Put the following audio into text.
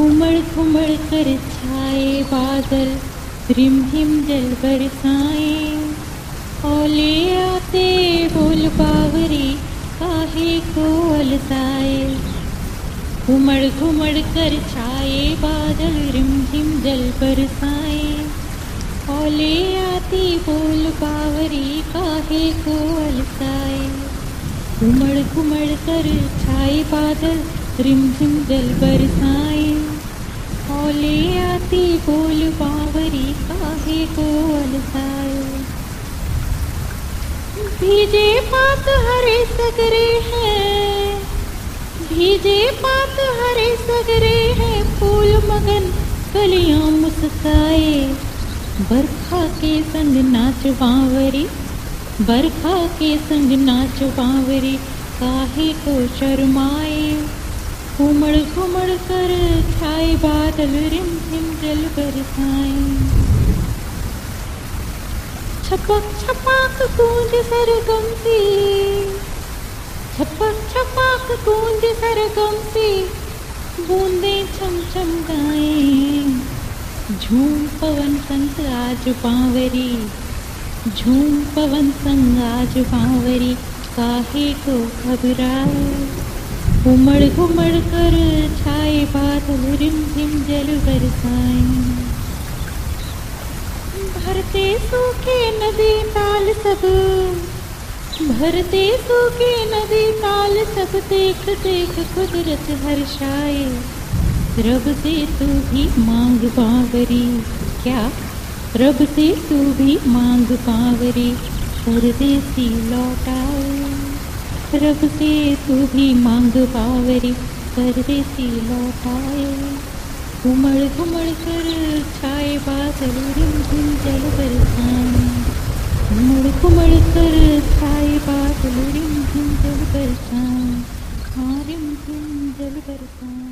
उमड़ घुमड़ कर छाए बादल, रिम हिम जल बरसाए। ओले आते बोल बावरी, काहे को अलसाए? उमड़ घुमड़ कर छाए बादल, रिम झिम जल बरसाए। ओले आती बोल बावरी, काहे को अलसाए? उमड़ घुमड़ कर छाए बादल रिमझिम जल बरसाए। आती बोल बावरी काहे को अलसाए भीजे पात हरे सगरे हैं। भीजे पात हरे सगरे हैं। फूल मगन कलियाँ मुस्काए। बरखा के संग नाच बावरी, बरखा के संग नाच बावरी, काहे को शर्माए। घुमड़ घुमड़ कर बादल रिम झिम जल बरसाए। छपक छपाक गूंज सरगम सी छपक छपाक गूंज सरगम सी बूंदे छम छम गाए। झूम पवन संग आज बावरी। झूम पवन संग आज बावरी। काहे को घबराए? उमड़ घुमड़ कर छाए बादल रिम झिम जल बरसाए। भरते सूखे नदी ताल सब, भरते सूखे नदी ताल सब देख देख कुदरत हर्षाए रब से तू भी मांग बावरी, क्या? रब से तू भी मांग बावरी परदेसी लौटाए रब से तू भी मांग पावरी परदेसी लौटाए। घुमड़ घुमड़ कर, छाए बादल रिमझिम जल बरसाए। घुमड़ घुमड़ कर, छाए बादल रिमझिम जल बरसाए। हाँ रिमझिम जल बरसाए।